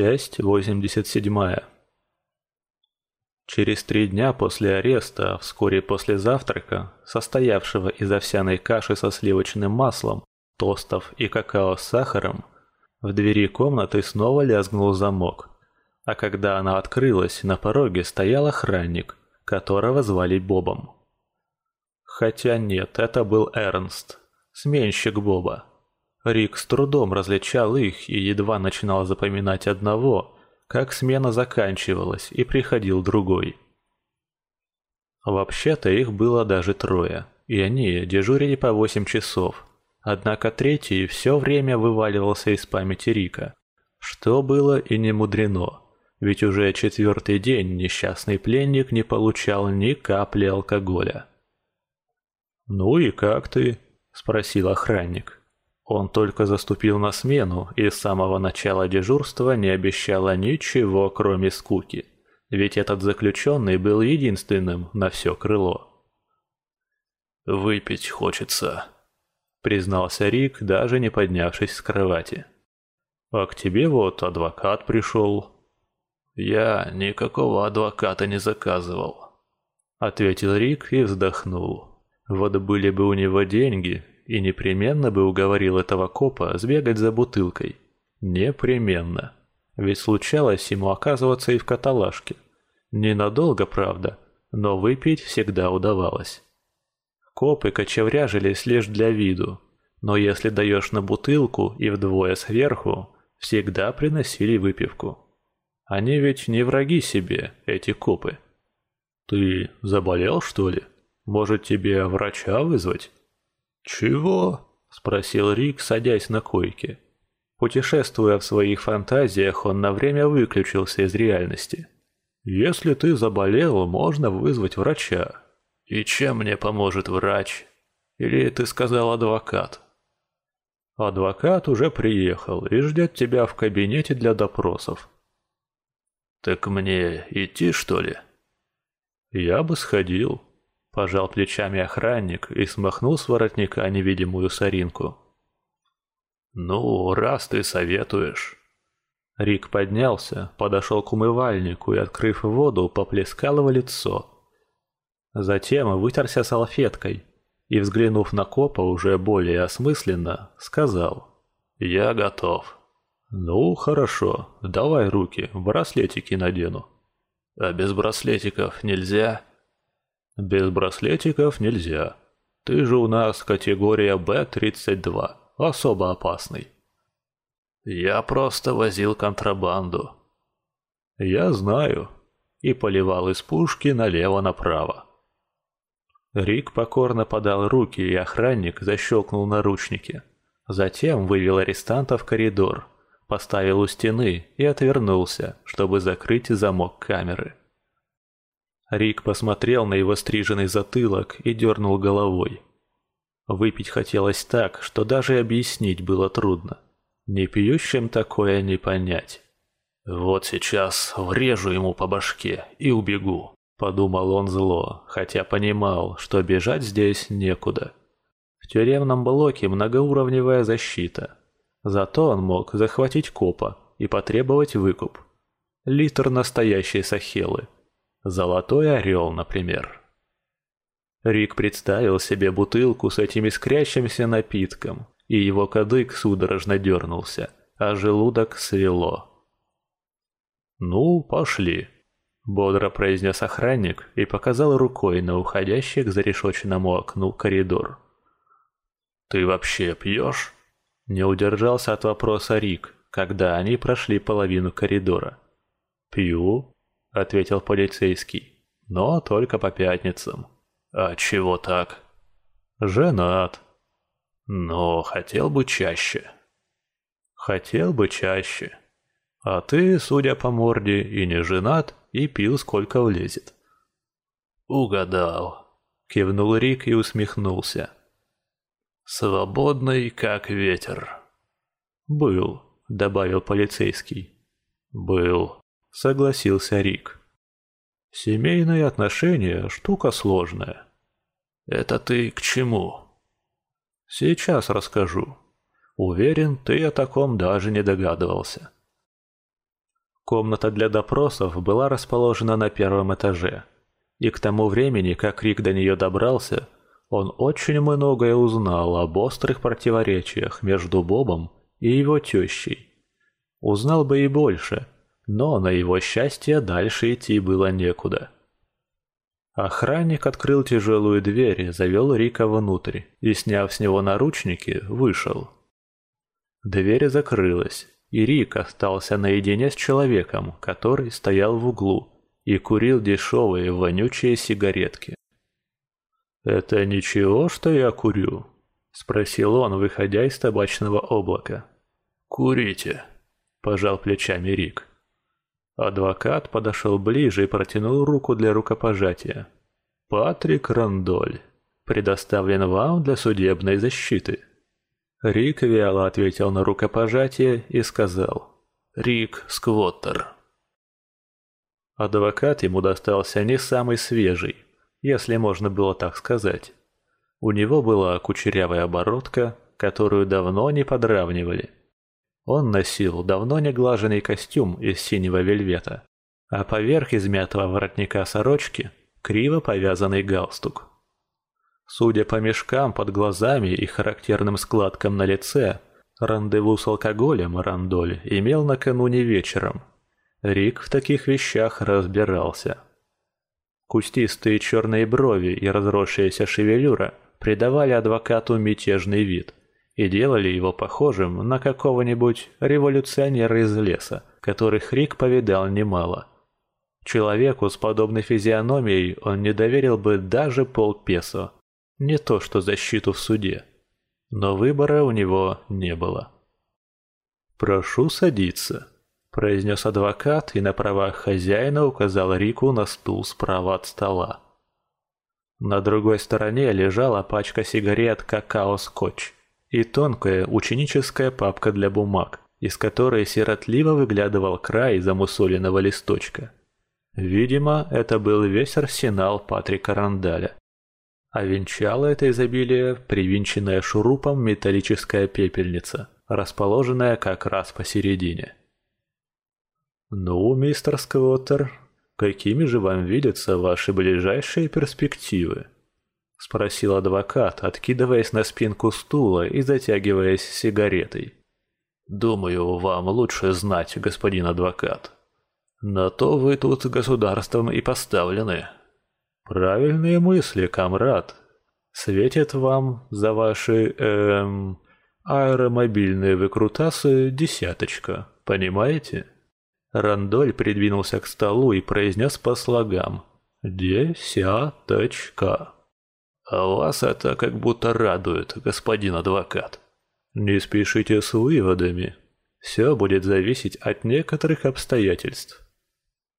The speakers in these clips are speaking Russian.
Часть 87. Через три дня после ареста, вскоре после завтрака, состоявшего из овсяной каши со сливочным маслом, тостов и какао с сахаром, в двери комнаты снова лязгнул замок. А когда она открылась, на пороге стоял охранник, которого звали Бобом. Хотя нет, это был Эрнст, сменщик Боба. Рик с трудом различал их и едва начинал запоминать одного, как смена заканчивалась и приходил другой. Вообще-то их было даже трое, и они дежурили по восемь часов. Однако третий все время вываливался из памяти Рика, что было и не мудрено, ведь уже четвертый день несчастный пленник не получал ни капли алкоголя. «Ну и как ты?» – спросил охранник. Он только заступил на смену и с самого начала дежурства не обещала ничего, кроме скуки. Ведь этот заключенный был единственным на все крыло. «Выпить хочется», — признался Рик, даже не поднявшись с кровати. «А к тебе вот адвокат пришел». «Я никакого адвоката не заказывал», — ответил Рик и вздохнул. «Вот были бы у него деньги, и непременно бы уговорил этого копа сбегать за бутылкой. Непременно. Ведь случалось ему оказываться и в каталажке. Ненадолго, правда, но выпить всегда удавалось. Копы кочевряжились лишь для виду, но если даешь на бутылку и вдвое сверху, всегда приносили выпивку. Они ведь не враги себе, эти копы. «Ты заболел, что ли? Может, тебе врача вызвать?» «Чего?» – спросил Рик, садясь на койке. Путешествуя в своих фантазиях, он на время выключился из реальности. «Если ты заболел, можно вызвать врача». «И чем мне поможет врач? Или ты сказал адвокат?» «Адвокат уже приехал и ждет тебя в кабинете для допросов». «Так мне идти, что ли?» «Я бы сходил», Пожал плечами охранник и смахнул с воротника невидимую соринку. «Ну, раз ты советуешь...» Рик поднялся, подошел к умывальнику и, открыв воду, поплескал его лицо. Затем вытерся салфеткой и, взглянув на копа уже более осмысленно, сказал «Я готов». «Ну, хорошо, давай руки, браслетики надену». «А без браслетиков нельзя?» Без браслетиков нельзя. Ты же у нас категория Б-32, особо опасный. Я просто возил контрабанду. Я знаю. И поливал из пушки налево-направо. Рик покорно подал руки, и охранник защелкнул наручники. Затем вывел арестанта в коридор, поставил у стены и отвернулся, чтобы закрыть замок камеры. Рик посмотрел на его стриженный затылок и дернул головой. Выпить хотелось так, что даже объяснить было трудно. Не пьющим такое не понять. «Вот сейчас врежу ему по башке и убегу», — подумал он зло, хотя понимал, что бежать здесь некуда. В тюремном блоке многоуровневая защита. Зато он мог захватить копа и потребовать выкуп. Литр настоящей сахелы — Золотой орел, например. Рик представил себе бутылку с этим искрящимся напитком, и его кадык судорожно дернулся, а желудок свело. «Ну, пошли», — бодро произнес охранник и показал рукой на уходящий к зарешоченному окну коридор. «Ты вообще пьешь?» — не удержался от вопроса Рик, когда они прошли половину коридора. «Пью», — ответил полицейский. «Но только по пятницам». «А чего так?» «Женат». «Но хотел бы чаще». «Хотел бы чаще. А ты, судя по морде, и не женат, и пил сколько влезет». «Угадал», — кивнул Рик и усмехнулся. «Свободный, как ветер». «Был», — добавил полицейский. «Был», согласился Рик. Семейные отношения – штука сложная. Это ты к чему? Сейчас расскажу. Уверен, ты о таком даже не догадывался. Комната для допросов была расположена на первом этаже. И к тому времени, как Рик до нее добрался, он очень многое узнал об острых противоречиях между Бобом и его тещей. Узнал бы и больше, но на его счастье дальше идти было некуда. Охранник открыл тяжелую дверь и завел Рика внутрь и, сняв с него наручники, вышел. Дверь закрылась, и Рик остался наедине с человеком, который стоял в углу и курил дешевые вонючие сигаретки. «Это ничего, что я курю?» — спросил он, выходя из табачного облака. «Курите», — пожал плечами Рик. Адвокат подошел ближе и протянул руку для рукопожатия. «Патрик Рандоль, предоставлен вам для судебной защиты». Рик вяло ответил на рукопожатие и сказал «Рик Сквоттер». Адвокат ему достался не самый свежий, если можно было так сказать. У него была кучерявая оборотка, которую давно не подравнивали. Он носил давно не глаженный костюм из синего вельвета, а поверх измятого воротника сорочки криво повязанный галстук. Судя по мешкам под глазами и характерным складкам на лице, рандеву с алкоголем Рандоль имел накануне вечером. Рик в таких вещах разбирался. Кустистые черные брови и разросшаяся шевелюра придавали адвокату мятежный вид и делали его похожим на какого-нибудь революционера из леса, которых Рик повидал немало. Человеку с подобной физиономией он не доверил бы даже полпесо, не то что защиту в суде. Но выбора у него не было. «Прошу садиться», — произнес адвокат и на правах хозяина указал Рику на стул справа от стола. На другой стороне лежала пачка сигарет «Какао-скотч» и тонкая ученическая папка для бумаг, из которой сиротливо выглядывал край замусоленного листочка. Видимо, это был весь арсенал Патрика Рандаля. А венчало это изобилие привинченная шурупом металлическая пепельница, расположенная как раз посередине. «Ну, мистер Сквоттер, какими же вам видятся ваши ближайшие перспективы?» — спросил адвокат, откидываясь на спинку стула и затягиваясь сигаретой. «Думаю, вам лучше знать, господин адвокат. На то вы тут государством и поставлены». «Правильные мысли, комрад. Светит вам за ваши, эм, аэромобильные выкрутасы десяточка, понимаете?» Рандоль придвинулся к столу и произнес по слогам «Десяточка». А вас это как будто радует, господин адвокат. Не спешите с выводами. Все будет зависеть от некоторых обстоятельств.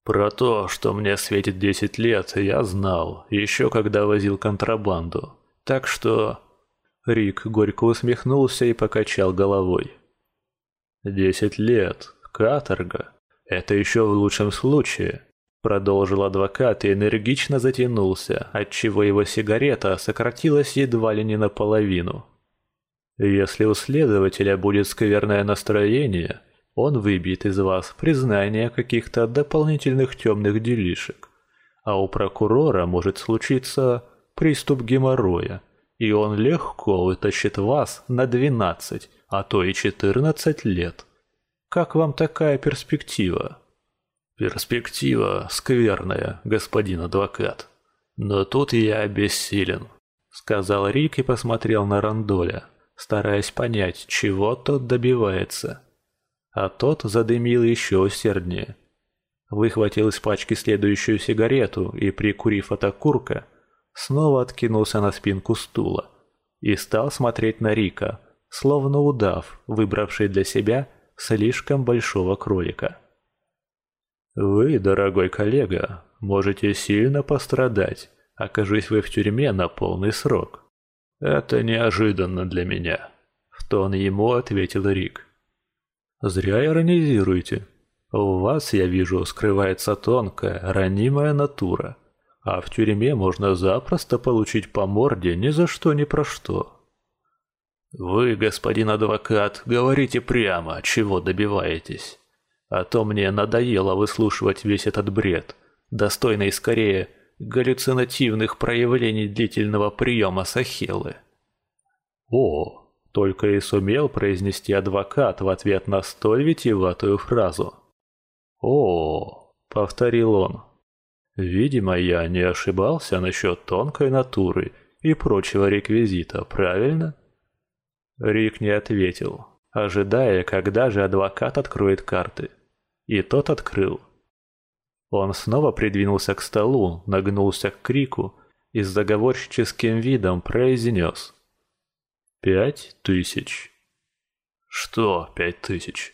Про то, что мне светит 10 лет, я знал, еще когда возил контрабанду. Так что... Рик горько усмехнулся и покачал головой. «Десять лет. Каторга. Это еще в лучшем случае. Продолжил адвокат и энергично затянулся, отчего его сигарета сократилась едва ли не наполовину. Если у следователя будет скверное настроение, он выбьет из вас признание каких-то дополнительных темных делишек. А у прокурора может случиться приступ геморроя, и он легко вытащит вас на 12, а то и 14 лет. Как вам такая перспектива? «Перспектива скверная, господин адвокат. Но тут я бессилен», — сказал Рик и посмотрел на Рандоля, стараясь понять, чего тот добивается. А тот задымил еще усерднее. Выхватил из пачки следующую сигарету и, прикурив от окурка, снова откинулся на спинку стула и стал смотреть на Рика, словно удав, выбравший для себя слишком большого кролика. Вы, дорогой коллега, можете сильно пострадать, окажись вы в тюрьме на полный срок. Это неожиданно для меня, в тон ему ответил Рик. Зря иронизируете. У вас, я вижу, скрывается тонкая, ранимая натура, а в тюрьме можно запросто получить по морде ни за что ни про что. Вы, господин адвокат, говорите прямо, чего добиваетесь. А то мне надоело выслушивать весь этот бред, достойный скорее галлюцинативных проявлений длительного приема сахелы. О, только и сумел произнести адвокат в ответ на столь витиеватую фразу. «О!» — повторил он. «Видимо, я не ошибался насчет тонкой натуры и прочего реквизита, правильно?» Рик не ответил, ожидая, когда же адвокат откроет карты. И тот открыл. Он снова придвинулся к столу, нагнулся к крику и с заговорщическим видом произнес. «Пять тысяч». «Что пять тысяч?»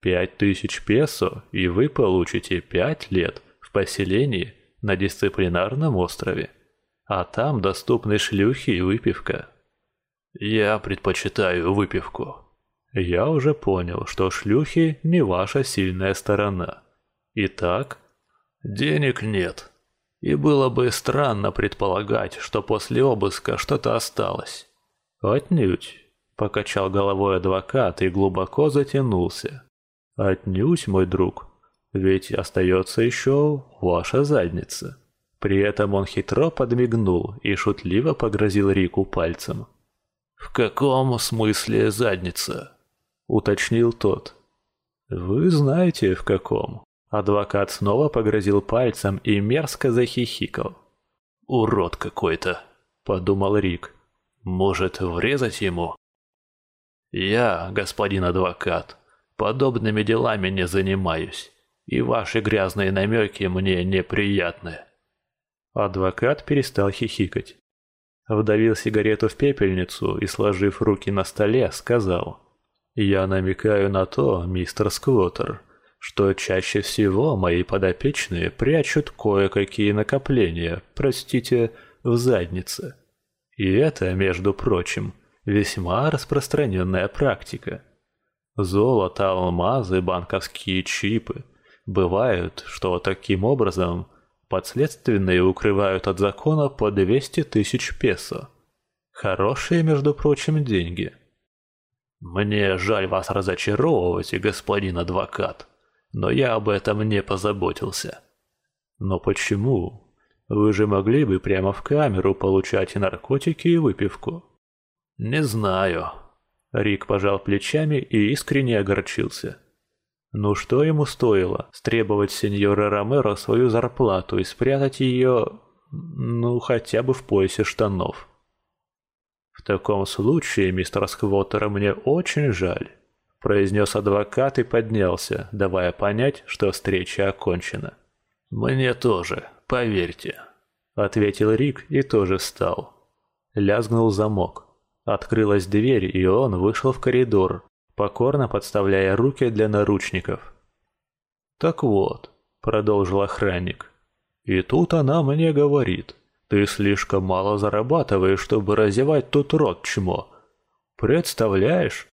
«Пять тысяч песо, и вы получите пять лет в поселении на дисциплинарном острове. А там доступны шлюхи и выпивка». «Я предпочитаю выпивку». «Я уже понял, что шлюхи не ваша сильная сторона. Итак, денег нет. И было бы странно предполагать, что после обыска что-то осталось». «Отнюдь», — покачал головой адвокат и глубоко затянулся. «Отнюдь, мой друг, ведь остается еще ваша задница». При этом он хитро подмигнул и шутливо погрозил Рику пальцем. «В каком смысле задница?» — уточнил тот. «Вы знаете, в каком». Адвокат снова погрозил пальцем и мерзко захихикал. «Урод какой-то», — подумал Рик. «Может, врезать ему?» «Я, господин адвокат, подобными делами не занимаюсь, и ваши грязные намеки мне неприятны». Адвокат перестал хихикать. Вдавил сигарету в пепельницу и, сложив руки на столе, сказал. «Я намекаю на то, мистер Сквотер, что чаще всего мои подопечные прячут кое-какие накопления, простите, в заднице. И это, между прочим, весьма распространенная практика. Золото, алмазы, банковские чипы. Бывают, что таким образом Подследственные укрывают от закона по 200 тысяч песо. Хорошие, между прочим, деньги. Мне жаль вас разочаровывать, господин адвокат, но я об этом не позаботился. Но почему? Вы же могли бы прямо в камеру получать и наркотики, и выпивку. Не знаю. Рик пожал плечами и искренне огорчился. Ну что ему стоило стребовать сеньора Ромеро свою зарплату и спрятать ее, ну, хотя бы в поясе штанов? В таком случае, мистер Сквотера, мне очень жаль, произнес адвокат и поднялся, давая понять, что встреча окончена. Мне тоже, поверьте, ответил Рик и тоже встал. Лязгнул замок. Открылась дверь, и он вышел в коридор, покорно подставляя руки для наручников. «Так вот», — продолжил охранник, — «и тут она мне говорит, ты слишком мало зарабатываешь, чтобы разевать тут рот, чмо. Представляешь,